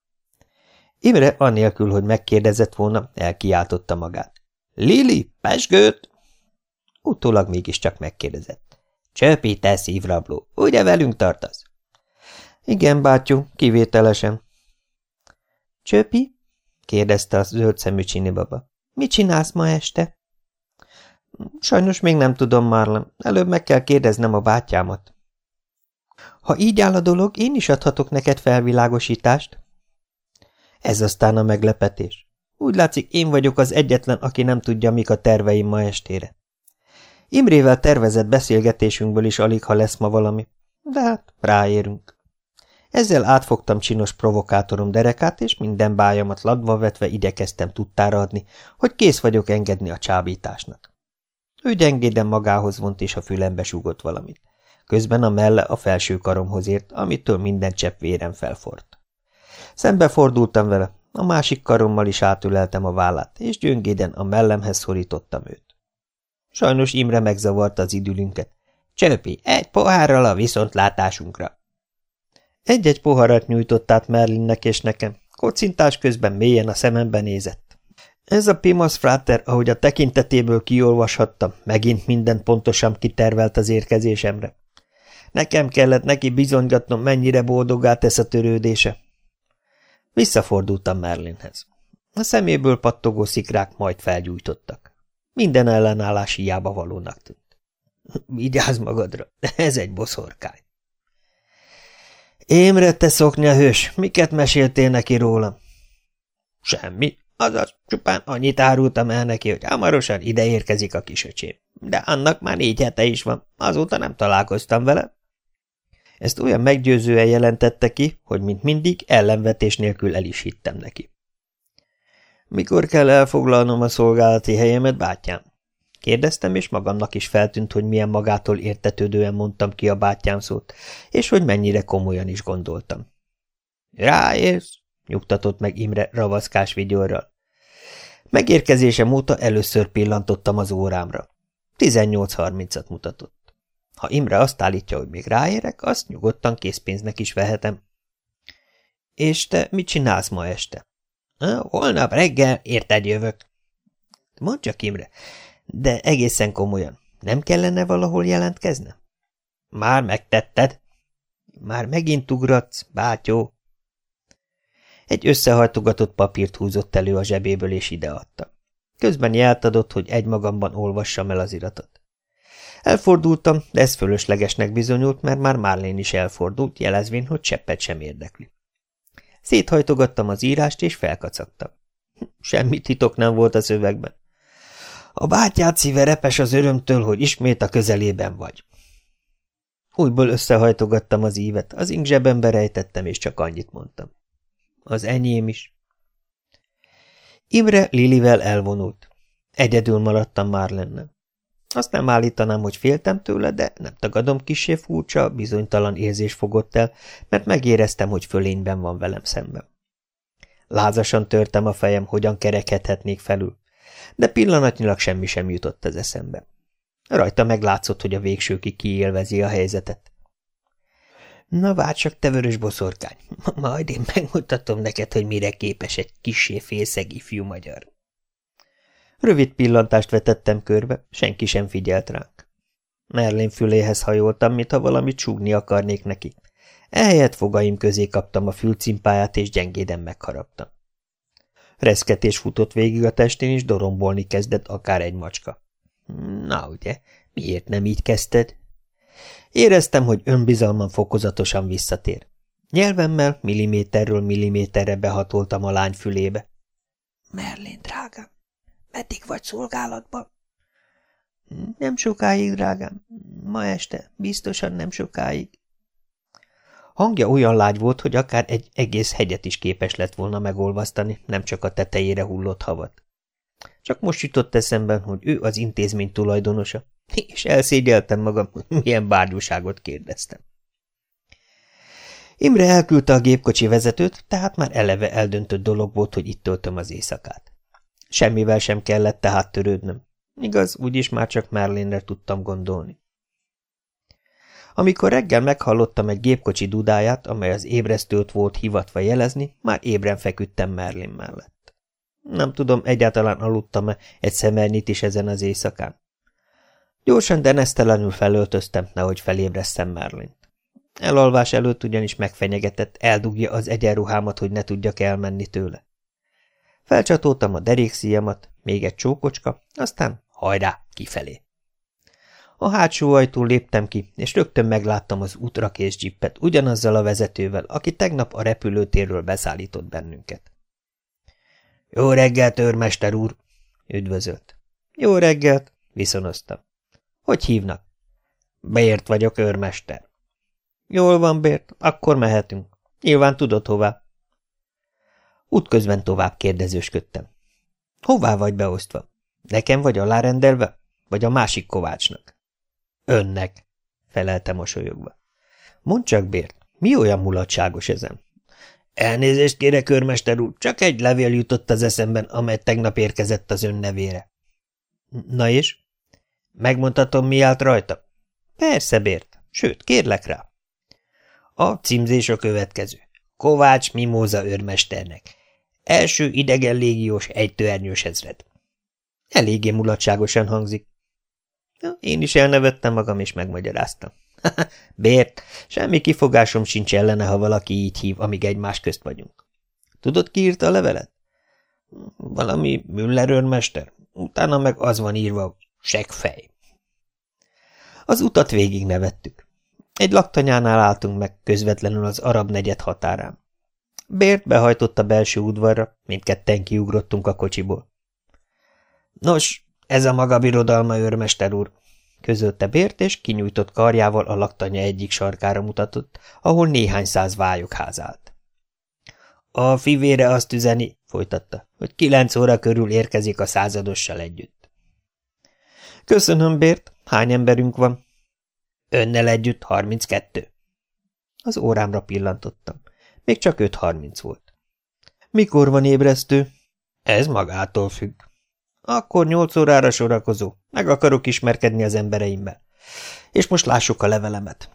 Imre anélkül, hogy megkérdezett volna, elkiáltotta magát. – Lili, pesgőt! Utólag mégiscsak megkérdezett. – Csöpi, te szívrabló, ugye velünk tartasz? – Igen, bátyú, kivételesen. – Csöpi? – kérdezte a zöld szemű baba. – Mit csinálsz ma este? – Sajnos még nem tudom, Marlon. Előbb meg kell kérdeznem a bátyámat. – Ha így áll a dolog, én is adhatok neked felvilágosítást – ez aztán a meglepetés. Úgy látszik, én vagyok az egyetlen, aki nem tudja, mik a terveim ma estére. Imrével tervezett beszélgetésünkből is alig, ha lesz ma valami, de hát ráérünk. Ezzel átfogtam csinos provokátorom derekát, és minden bájamat ladva vetve igyekeztem tudtára adni, hogy kész vagyok engedni a csábításnak. Ő gyengéden magához vont, és a fülembe súgott valamit. Közben a melle a felső karomhoz ért, amitől minden csepp vérem felfort. Szembe fordultam vele, a másik karommal is átüleltem a vállát, és gyöngéden a mellemhez szorítottam őt. Sajnos Imre megzavarta az idülünket. Csöpi, egy pohárral a viszontlátásunkra. Egy-egy poharat nyújtott át Merlinnek és nekem, kocintás közben mélyen a szemembe nézett. Ez a Pimas Frater, ahogy a tekintetéből kiolvashattam, megint minden pontosan kitervelt az érkezésemre. Nekem kellett neki bizonygatnom, mennyire boldogá tesz a törődése. Visszafordultam Merlinhez. A szeméből pattogó szikrák majd felgyújtottak. Minden ellenállás hiába valónak tűnt. Vigyázz magadra, ez egy boszorkány. Émre, te szoknya hős, miket meséltél neki rólam? Semmi, azaz csupán annyit árultam el neki, hogy hamarosan ide érkezik a kisöcsém. De annak már négy hete is van, azóta nem találkoztam vele. Ezt olyan meggyőzően jelentette ki, hogy mint mindig ellenvetés nélkül el is hittem neki. Mikor kell elfoglalnom a szolgálati helyemet, bátyám? Kérdeztem, és magamnak is feltűnt, hogy milyen magától értetődően mondtam ki a bátyám szót, és hogy mennyire komolyan is gondoltam. Ráérsz, nyugtatott meg Imre ravaszkás vigyorral. Megérkezésem óta először pillantottam az órámra. 18.30-at mutatott. Ha Imre azt állítja, hogy még ráérek, azt nyugodtan készpénznek is vehetem. És te mit csinálsz ma este? Holnap reggel érted jövök. Mondd csak, Imre, de egészen komolyan, nem kellene valahol jelentkezne? Már megtetted. Már megint ugratsz, bátyó. Egy összehajtogatott papírt húzott elő a zsebéből, és ideadta. Közben jelt adott, hogy egymagamban olvassam el az iratot. Elfordultam, de ez fölöslegesnek bizonyult, mert már Márlén is elfordult, jelezvén, hogy cseppet sem érdekli. Széthajtogattam az írást, és felkacagtam. Semmi titok nem volt a szövegben. A bátyád szíve repes az örömtől, hogy ismét a közelében vagy. Újból összehajtogattam az ívet, az ink zsebembe rejtettem, és csak annyit mondtam. Az enyém is. Imre Lilivel elvonult. Egyedül maradtam már lenne. Azt nem állítanám, hogy féltem tőle, de nem tagadom kisé furcsa, bizonytalan érzés fogott el, mert megéreztem, hogy fölényben van velem szemben. Lázasan törtem a fejem, hogyan kerekedhetnék felül, de pillanatnyilag semmi sem jutott az eszembe. Rajta meglátszott, hogy a végsőkig kiélvezi a helyzetet. Na várj csak, te vörös boszorkány, majd én megmutatom neked, hogy mire képes egy kisé félszeg ifjú magyar. Rövid pillantást vetettem körbe, senki sem figyelt ránk. Merlin füléhez hajoltam, mintha valamit súgni akarnék neki. Ehelyett fogaim közé kaptam a fülcimpáját, és gyengéden megharaptam. Reszketés futott végig a testén, és dorombolni kezdett akár egy macska. Na ugye, miért nem így kezdted? Éreztem, hogy önbizalmam fokozatosan visszatér. Nyelvemmel milliméterről milliméterre behatoltam a lány fülébe. Merlin, drágám, Meddig vagy szolgálatban? Nem sokáig, drágám. Ma este. Biztosan nem sokáig. Hangja olyan lágy volt, hogy akár egy egész hegyet is képes lett volna megolvasztani, nem csak a tetejére hullott havat. Csak most jutott eszembe, hogy ő az intézmény tulajdonosa, és elszégyeltem magam, milyen bárgyúságot kérdeztem. Imre elküldte a gépkocsi vezetőt, tehát már eleve eldöntött dolog volt, hogy itt töltöm az éjszakát. Semmivel sem kellett tehát törődnöm. Igaz, úgyis már csak Merlinre tudtam gondolni. Amikor reggel meghallottam egy gépkocsi dudáját, amely az ébresztőt volt hivatva jelezni, már ébren feküdtem Merlin mellett. Nem tudom, egyáltalán aludtam-e egy szemelnyit is ezen az éjszakán. Gyorsan, de nesztelenül felöltöztem, nehogy felébresszem Merlint. Elalvás előtt ugyanis megfenyegetett, eldugja az egyenruhámat, hogy ne tudjak elmenni tőle. Felcsatoltam a derékszíjamat, még egy csókocska, aztán hajrá, kifelé. A hátsó ajtón léptem ki, és rögtön megláttam az útrakész dzsippet ugyanazzal a vezetővel, aki tegnap a repülőtérről beszállított bennünket. – Jó reggelt, őrmester úr! – üdvözölt. – Jó reggelt! – viszonoztam. – Hogy hívnak? – Bért vagyok, őrmester. – Jól van, Bért, akkor mehetünk. Nyilván tudod hová. Útközben tovább kérdezősködtem. Hová vagy beosztva? Nekem vagy alárendelve? Vagy a másik Kovácsnak? Önnek, felelte mosolyogva. Mondd csak, Bért, mi olyan mulatságos ezen? Elnézést kérek, körmester úr, csak egy levél jutott az eszemben, amely tegnap érkezett az ön nevére. Na és? Megmondhatom, mi állt rajta? Persze, Bért. Sőt, kérlek rá. A címzés a következő. Kovács Mimóza őrmesternek. Első idegen légiós egytőernyős ezred. Eléggé mulatságosan hangzik. Én is elnevettem magam, és megmagyaráztam. <laughs> Bért, semmi kifogásom sincs ellene, ha valaki így hív, amíg egymás közt vagyunk. Tudod, ki írta a levelet? Valami Müller őrmester. Utána meg az van írva, segfej. Az utat végig nevettük. Egy laktanyánál álltunk meg, közvetlenül az arab negyed határán. Bért behajtott a belső udvarra, mindketten kiugrottunk a kocsiból. Nos, ez a maga birodalma, őrmester úr, közölte Bért, és kinyújtott karjával a laktanya egyik sarkára mutatott, ahol néhány száz vályogház állt. A fivére azt üzeni, folytatta, hogy kilenc óra körül érkezik a századossal együtt. Köszönöm, Bért. Hány emberünk van? Önnel együtt harminckettő. Az órámra pillantottam. Még csak öt harminc volt. Mikor van ébresztő? Ez magától függ. Akkor nyolc órára sorakozó. Meg akarok ismerkedni az embereimmel. És most lássuk a levelemet.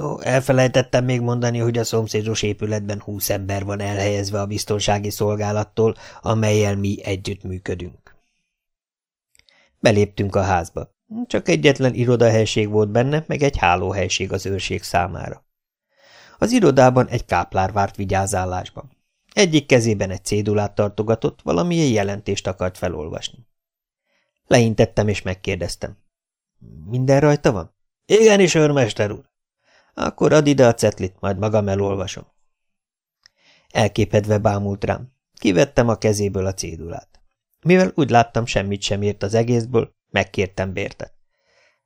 Ó, elfelejtettem még mondani, hogy a szomszédos épületben húsz ember van elhelyezve a biztonsági szolgálattól, amelyel mi együtt működünk. Beléptünk a házba. Csak egyetlen irodahelység volt benne, meg egy hálóhelység az őrség számára. Az irodában egy káplár várt vigyázállásban. Egyik kezében egy cédulát tartogatott, valamilyen jelentést akart felolvasni. Leintettem és megkérdeztem. Minden rajta van? Igenis, őrmester úr. Akkor add ide a cetlit, majd magam elolvasom. Elképedve bámult rám. Kivettem a kezéből a cédulát. Mivel úgy láttam, semmit sem ért az egészből, megkértem Bértet.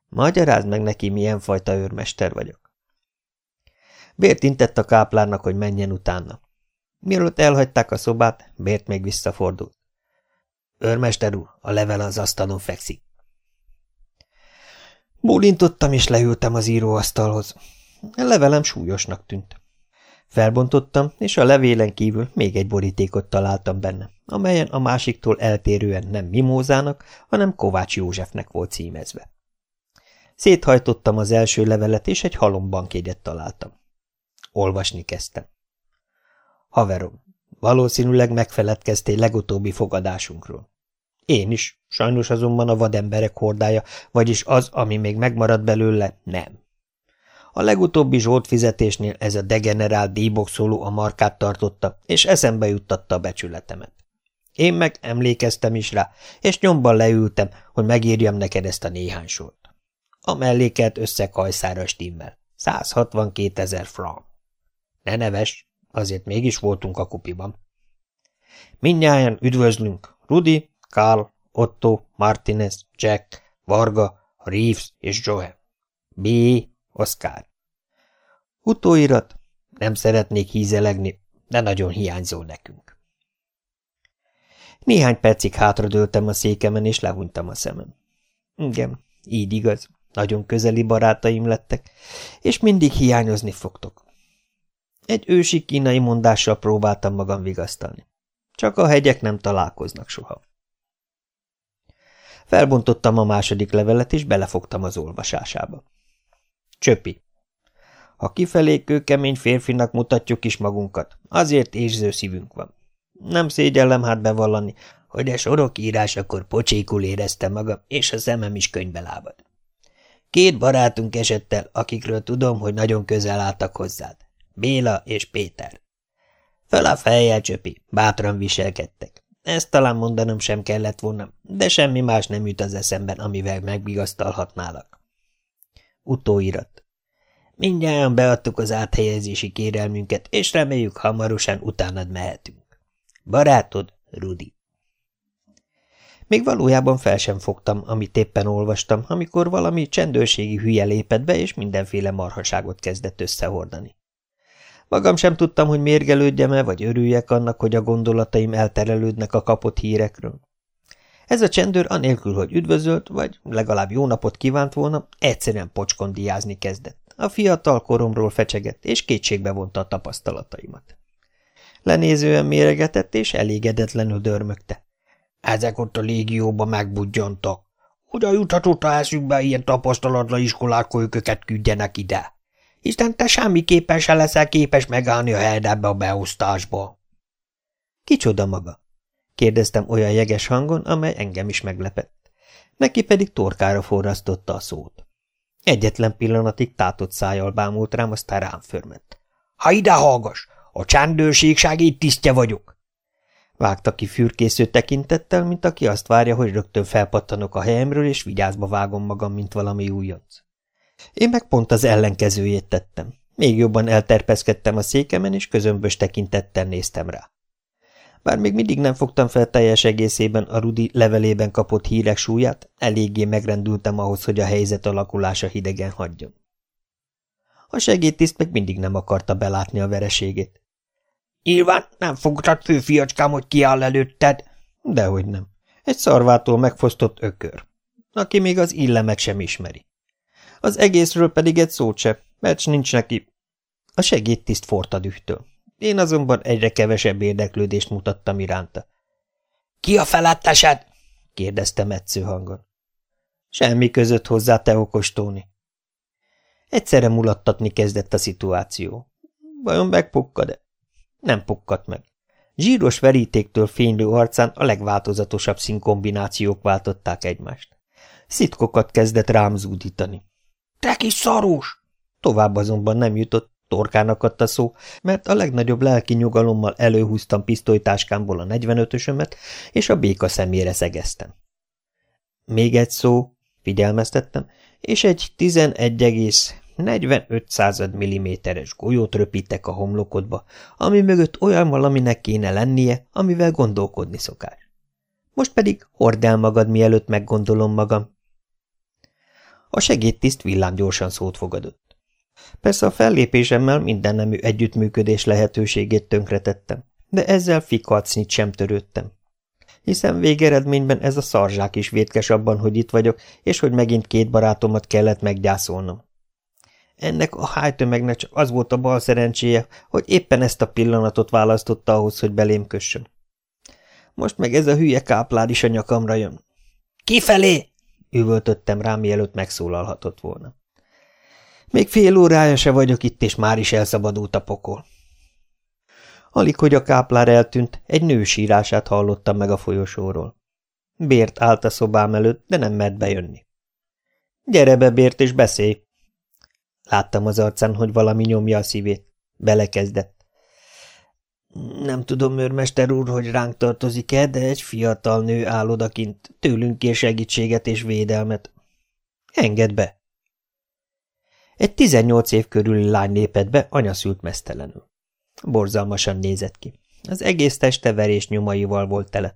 Magyarázd meg neki, milyen fajta őrmester vagyok. Bért intett a káplárnak, hogy menjen utána. Mielőtt elhagyták a szobát, Bért még visszafordult. Őrmester úr, a level az asztalon fekszik. Bólintottam, és leültem az íróasztalhoz. A levelem súlyosnak tűnt. Felbontottam, és a levélen kívül még egy borítékot találtam benne, amelyen a másiktól eltérően nem Mimózának, hanem Kovács Józsefnek volt címezve. Széthajtottam az első levelet, és egy halombankjegyet találtam. Olvasni kezdtem. Haverom, valószínűleg megfeledkeztél legutóbbi fogadásunkról. Én is, sajnos azonban a vademberek hordája, vagyis az, ami még megmaradt belőle, nem. A legutóbbi zsolt fizetésnél ez a degenerált díjbokszoló a markát tartotta, és eszembe juttatta a becsületemet. Én meg emlékeztem is rá, és nyomban leültem, hogy megírjam neked ezt a néhány sort. A mellékelt összekajszára stimmel. 162 ezer franc. Ne neves, azért mégis voltunk a kupiban. Mindnyájan üdvözlünk, Rudi, Karl, Otto, Martinez, Jack, Varga, Reeves és Joe. B. Oscar. Utóirat. Nem szeretnék hízelegni, de nagyon hiányzol nekünk. Néhány percig hátradőltem a székemen, és lehúnytam a szemem. Igen, így igaz. Nagyon közeli barátaim lettek, és mindig hiányozni fogtok. Egy ősi kínai mondással próbáltam magam vigasztalni. Csak a hegyek nem találkoznak soha. Felbontottam a második levelet, és belefogtam az olvasásába. Csöpi. Ha kifelé kőkemény férfinak mutatjuk is magunkat, azért érző szívünk van. Nem szégyellem hát bevallani, hogy a sorok írásakor pocsékul éreztem magam, és a szemem is könyvbe lábad. Két barátunk esett el, akikről tudom, hogy nagyon közel álltak hozzád. Béla és Péter. Föl a fejjel, Csöpi, bátran viselkedtek. Ezt talán mondanom sem kellett volna, de semmi más nem jut az eszemben, amivel megbigasztalhatnálak. Utóirat. Mindjárt beadtuk az áthelyezési kérelmünket, és reméljük hamarosan utánad mehetünk. Barátod, Rudi. Még valójában fel sem fogtam, amit éppen olvastam, amikor valami csendőrségi hülye lépett be, és mindenféle marhaságot kezdett összehordani. Magam sem tudtam, hogy mérgelődjem-e, vagy örüljek annak, hogy a gondolataim elterelődnek a kapott hírekről. Ez a csendőr anélkül, hogy üdvözölt, vagy legalább jó napot kívánt volna, egyszerűen pocskondiázni kezdett. A fiatal koromról fecsegett, és kétségbe vonta a tapasztalataimat. Lenézően méregetett, és elégedetlenül dörmögte. Ezek ott a légióba megbudjantak. Hogyan juthatott a eszükbe ilyen tapasztalatlan iskolák, őket küldjenek ide? Hiszen te semmiképpen se leszel képes megállni a helyedbe a beosztásba. Kicsoda maga? kérdeztem olyan jeges hangon, amely engem is meglepett. Neki pedig torkára forrasztotta a szót. Egyetlen pillanatig tátott szájjal bámult rám, aztán rám förmett. – Ha ide hallgass! A csendőrség tisztje vagyok! Vágta ki fürkésző tekintettel, mint aki azt várja, hogy rögtön felpattanok a helyemről, és vigyázba vágom magam, mint valami újonc. Én meg pont az ellenkezőjét tettem. Még jobban elterpeszkedtem a székemen, és közömbös tekintettel néztem rá. Bár még mindig nem fogtam fel teljes egészében a Rudi levelében kapott hírek súlyát, eléggé megrendültem ahhoz, hogy a helyzet alakulása hidegen hagyjon. A segédtiszt meg mindig nem akarta belátni a vereségét. Nyilván nem fogtad főfiacskám, hogy kiáll előtted. Dehogy nem. Egy szarvától megfosztott ökör, aki még az illemet sem ismeri. Az egészről pedig egy szót se, mert nincs neki. A segédtiszt forta dühtől. Én azonban egyre kevesebb érdeklődést mutattam iránta. – Ki a felettesed? – kérdezte metsző hangon. – Semmi között hozzá, te okostóni. Egyszerre mulattatni kezdett a szituáció. Vajon megpukkad-e? Nem pukkadt meg. Zsíros verítéktől fénylő arcán a legváltozatosabb színkombinációk váltották egymást. Szitkokat kezdett rám zúdítani. – Te kis szarús! Tovább azonban nem jutott, torkának adta szó, mert a legnagyobb lelki nyugalommal előhúztam pisztolytáskámból a 45-ösömet, és a béka szemére szegeztem. Még egy szó, figyelmeztettem, és egy 11,45 század milliméteres golyót röpítek a homlokodba, ami mögött olyan valaminek kéne lennie, amivel gondolkodni szokás. Most pedig hord el magad, mielőtt meggondolom magam. A segédtiszt villámgyorsan szót fogadott. Persze a fellépésemmel minden nemű együttműködés lehetőségét tönkretettem, de ezzel fikacnyit sem törődtem. Hiszen végeredményben ez a szarzsák is vétkes abban, hogy itt vagyok, és hogy megint két barátomat kellett meggyászolnom. Ennek a hájtömegnek csak az volt a bal szerencséje, hogy éppen ezt a pillanatot választotta ahhoz, hogy belém kössön. Most meg ez a hülye káplár is a nyakamra jön. – Kifelé! – üvöltöttem rám, mielőtt megszólalhatott volna. Még fél órája se vagyok itt, és már is elszabadult a pokol. Alig, hogy a káplár eltűnt, egy nő sírását hallottam meg a folyosóról. Bért állt a szobám előtt, de nem mert bejönni. Gyere be, Bért, és beszélj! Láttam az arcán, hogy valami nyomja a szívét. Belekezdett. Nem tudom, őrmester úr, hogy ránk tartozik-e, de egy fiatal nő áll odakint, tőlünk kér segítséget és védelmet. Engedd be! Egy tizennyolc év körüli lány lépett be, anya szült mesztelenül. Borzalmasan nézett ki. Az egész teste verés nyomaival volt tele.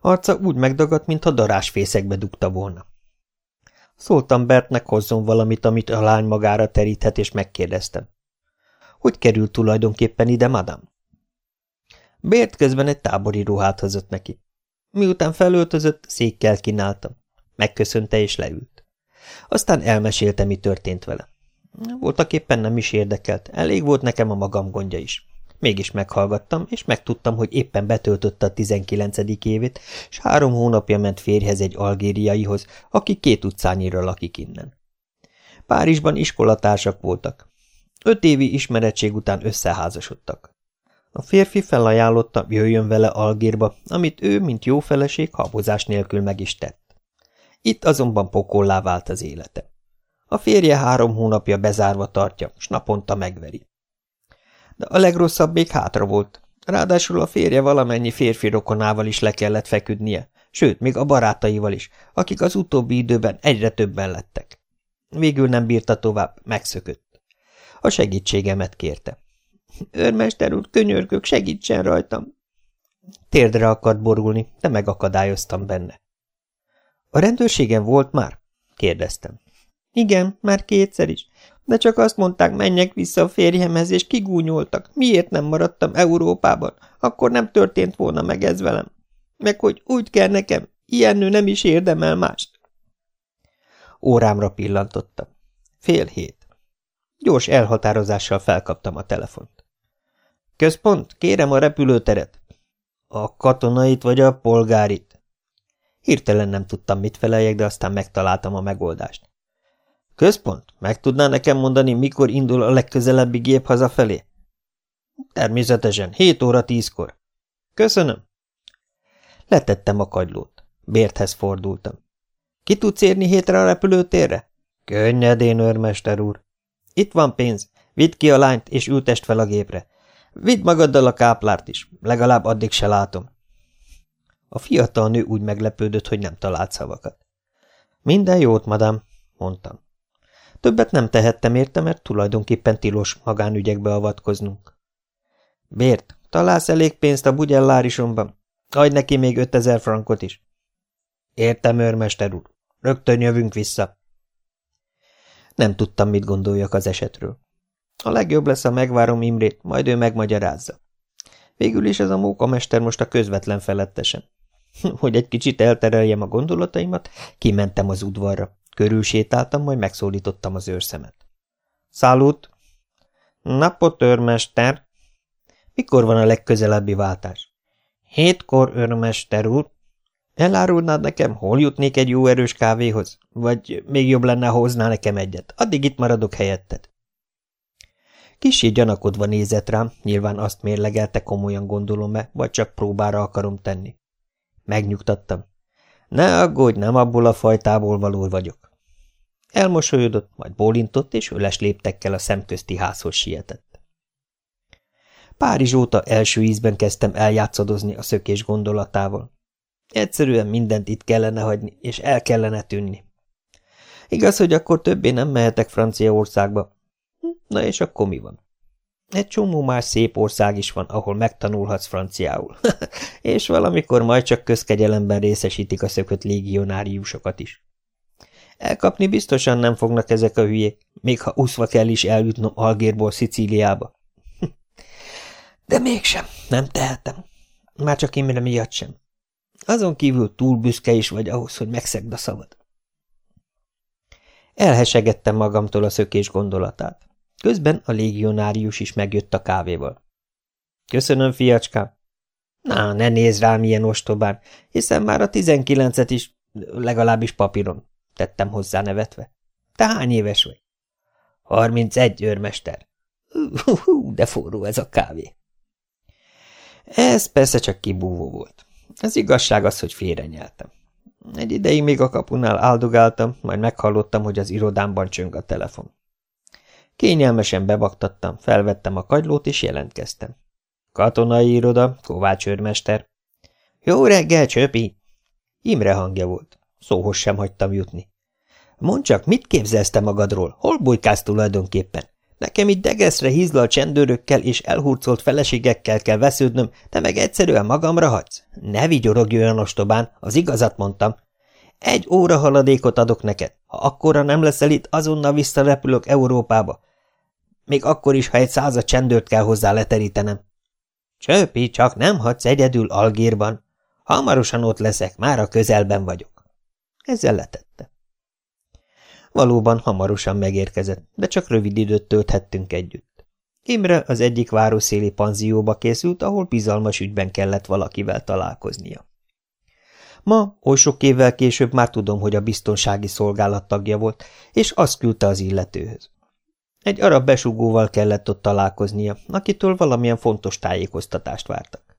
Arca úgy megdagadt, mintha darásfészekbe dugta volna. Szóltam Bertnek hozzon valamit, amit a lány magára teríthet, és megkérdeztem. Hogy került tulajdonképpen ide, madam? Bért közben egy tábori ruhát hozott neki. Miután felöltözött, székkel kínáltam. Megköszönte és leült. Aztán elmesélte, mi történt vele. Voltak éppen nem is érdekelt, elég volt nekem a magam gondja is. Mégis meghallgattam, és megtudtam, hogy éppen betöltötte a tizenkilencedik évét, és három hónapja ment férjhez egy algériaihoz, aki két utcányira lakik innen. Párizsban iskolatársak voltak. Öt évi ismeretség után összeházasodtak. A férfi felajánlotta, jöjjön vele Algérba, amit ő, mint jó feleség, habozás nélkül meg is tett. Itt azonban pokollá vált az élete. A férje három hónapja bezárva tartja, s naponta megveri. De a legrosszabb még hátra volt. Ráadásul a férje valamennyi férfi rokonával is le kellett feküdnie, sőt, még a barátaival is, akik az utóbbi időben egyre többen lettek. Végül nem bírta tovább, megszökött. A segítségemet kérte. Őrmester úr, könyörgök, segítsen rajtam! Térdre akart borulni, de megakadályoztam benne. A rendőrségen volt már? kérdeztem. Igen, már kétszer is. De csak azt mondták, menjek vissza a férjemhez, és kigúnyoltak. Miért nem maradtam Európában? Akkor nem történt volna meg ez velem. Meg hogy úgy kell nekem, Ilyen nő nem is érdemel mást. Órámra pillantottam. Fél hét. Gyors elhatározással felkaptam a telefont. Központ, kérem a repülőteret. A katonait vagy a polgárit? Hirtelen nem tudtam, mit feleljek, de aztán megtaláltam a megoldást. Központ, meg tudná nekem mondani, mikor indul a legközelebbi gép hazafelé? Természetesen, 7 óra tízkor. Köszönöm. Letettem a kagylót. Bérthez fordultam. Ki tudsz érni hétre a repülőtérre? Könnyedén, őrmester úr. Itt van pénz. Vidd ki a lányt, és ültest fel a gépre. Vidd magaddal a káplárt is, legalább addig se látom. A fiatal nő úgy meglepődött, hogy nem talált szavakat. Minden jót, madám, mondtam. Többet nem tehettem érte, mert tulajdonképpen tilos magánügyekbe avatkoznunk. Bért, találsz elég pénzt a bugyellárisomban? Adj neki még ötezer frankot is. Értem, őrmester úr. Rögtön jövünk vissza. Nem tudtam, mit gondoljak az esetről. A legjobb lesz, ha megvárom Imrét, majd ő megmagyarázza. Végül is ez a mókamester most a közvetlen felettesem. <laughs> Hogy egy kicsit eltereljem a gondolataimat, kimentem az udvarra. Körülsétáltam, majd megszólítottam az őrszemet. Szállút! Napot, őrmester! Mikor van a legközelebbi váltás? Hétkor, őrmester úr. Elárulnád nekem, hol jutnék egy jó erős kávéhoz? Vagy még jobb lenne, ha hoznál nekem egyet. Addig itt maradok helyetted. Kissé gyanakodva nézett rám, nyilván azt mérlegelte, komolyan gondolom-e, vagy csak próbára akarom tenni. Megnyugtattam. Ne aggódj, nem abból a fajtából való vagyok. Elmosolyodott, majd bólintott, és öles léptekkel a szemközti házhoz sietett. Párizs óta első ízben kezdtem eljátszadozni a szökés gondolatával. Egyszerűen mindent itt kellene hagyni, és el kellene tűnni. Igaz, hogy akkor többé nem mehetek Franciaországba. Na és akkor mi van? Egy csomó más szép ország is van, ahol megtanulhatsz franciául. <laughs> és valamikor majd csak közkegyelemben részesítik a szökött légionáriusokat is. Elkapni biztosan nem fognak ezek a hülyék, még ha úszva kell is eljutnom Algérból Szicíliába. <laughs> De mégsem, nem tehetem. Már csak Imre miatt sem. Azon kívül túl büszke is vagy ahhoz, hogy megszegd a szavad. Elhesegettem magamtól a szökés gondolatát. Közben a légionárius is megjött a kávéval. Köszönöm, fiacskám. Na, ne nézz rám ilyen ostobán, hiszen már a tizenkilencet is, legalábbis papíron, tettem hozzá nevetve. Te hány éves vagy? Harmincegy, őrmester. Hú, de forró ez a kávé. Ez persze csak kibúvó volt. Az igazság az, hogy félrenyeltem. Egy ideig még a kapunál áldogáltam, majd meghallottam, hogy az irodámban csöng a telefon. Kényelmesen bebaktattam, felvettem a kagylót, és jelentkeztem. Katonai iroda, Kovács őrmester. Jó reggel, Csöpi! Imre hangja volt. Szóhoz sem hagytam jutni. Mondd csak, mit képzelsz te magadról? Hol bujkálsz tulajdonképpen? Nekem itt degeszre hízlal csendőrökkel és elhurcolt feleségekkel kell vesződnöm, te meg egyszerűen magamra hagysz? Ne vigyorogj olyan ostobán, az igazat mondtam. Egy óra haladékot adok neked. Ha akkora nem leszel itt, azonnal visszarepülök Európába. Még akkor is, ha egy század csendőrt kell hozzá leterítenem. Csöpi, csak nem hagysz egyedül Algírban. Hamarosan ott leszek, már a közelben vagyok. Ezzel letette. Valóban hamarosan megérkezett, de csak rövid időt tölthettünk együtt. Imre az egyik városszéli panzióba készült, ahol bizalmas ügyben kellett valakivel találkoznia. Ma, oly sok évvel később már tudom, hogy a biztonsági szolgálat tagja volt, és azt küldte az illetőhöz. Egy arab besugóval kellett ott találkoznia, akitől valamilyen fontos tájékoztatást vártak.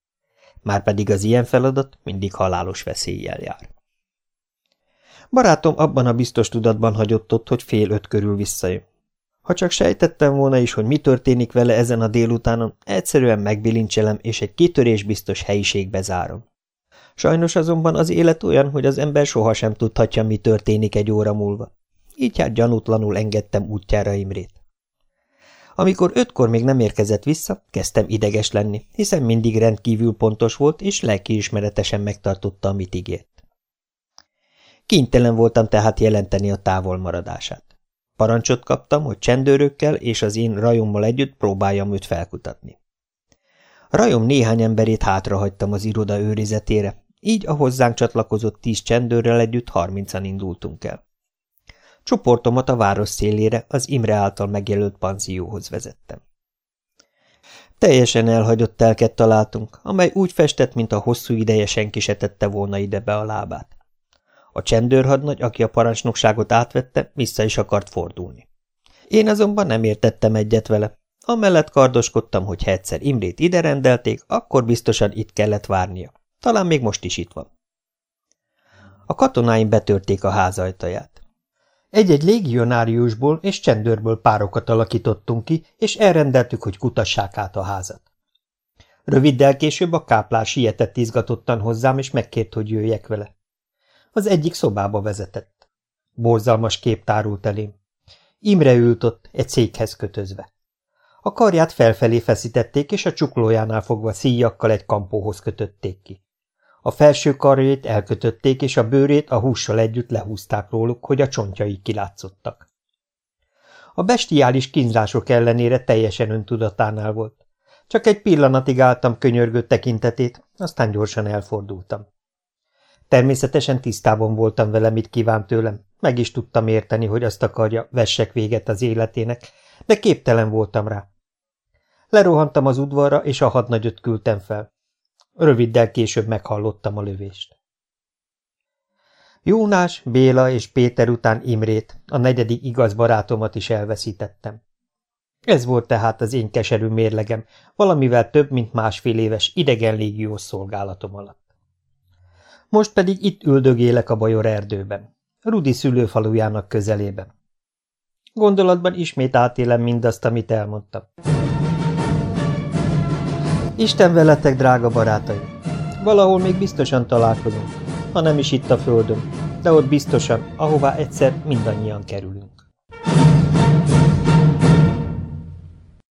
Márpedig az ilyen feladat mindig halálos veszéllyel jár. Barátom abban a biztos tudatban hagyott ott, hogy fél öt körül visszajön. Ha csak sejtettem volna is, hogy mi történik vele ezen a délutánon, egyszerűen megbilincselem, és egy kitörésbiztos helyiségbe zárom. Sajnos azonban az élet olyan, hogy az ember sohasem tudhatja, mi történik egy óra múlva. Így hát gyanútlanul engedtem útjára Imrét. Amikor ötkor még nem érkezett vissza, kezdtem ideges lenni, hiszen mindig rendkívül pontos volt, és lelkiismeretesen megtartotta, amit ígért. Kénytelen voltam tehát jelenteni a távolmaradását. Parancsot kaptam, hogy csendőrökkel és az én rajommal együtt próbáljam őt felkutatni. Rajom néhány emberét hátrahagytam az iroda őrizetére, Így a hozzánk csatlakozott tíz csendőrrel együtt harmincan indultunk el. Csoportomat a város szélére, az Imre által megjelölt panzióhoz vezettem. Teljesen elhagyott telket találtunk, amely úgy festett, mint a hosszú ideje senki se tette volna ide be a lábát. A csendőrhadnagy, aki a parancsnokságot átvette, vissza is akart fordulni. Én azonban nem értettem egyet vele. Amellett kardoskodtam, hogy ha egyszer Imrét ide rendelték, akkor biztosan itt kellett várnia. Talán még most is itt van. A katonáim betörték a ház ajtaját. Egy-egy légionáriusból és csendőrből párokat alakítottunk ki, és elrendeltük, hogy kutassák át a házat. Röviddel később a káplár sietett izgatottan hozzám, és megkért, hogy jöjjek vele. Az egyik szobába vezetett. Borzalmas kép tárult elém. Imre ült ott, egy székhez kötözve. A karját felfelé feszítették, és a csuklójánál fogva szíjakkal egy kampóhoz kötötték ki. A felső karjait elkötötték, és a bőrét a hússal együtt lehúzták róluk, hogy a csontjai kilátszottak. A bestiális kínzások ellenére teljesen öntudatánál volt. Csak egy pillanatig álltam könyörgő tekintetét, aztán gyorsan elfordultam. Természetesen tisztában voltam vele, mit kíván tőlem, meg is tudtam érteni, hogy azt akarja, vessek véget az életének, de képtelen voltam rá. Lerohantam az udvarra, és a hadnagyot küldtem fel. Röviddel később meghallottam a lövést. Jónás, Béla és Péter után Imrét, a negyedik igaz barátomat is elveszítettem. Ez volt tehát az én keserű mérlegem, valamivel több, mint másfél éves idegen légiós szolgálatom alatt. Most pedig itt üldögélek a Bajor erdőben, Rudi szülőfalujának közelében. Gondolatban ismét átélem mindazt, amit elmondtam. Isten veletek, drága barátaim! Valahol még biztosan találkozunk, ha nem is itt a földön, de ott biztosan, ahová egyszer mindannyian kerülünk.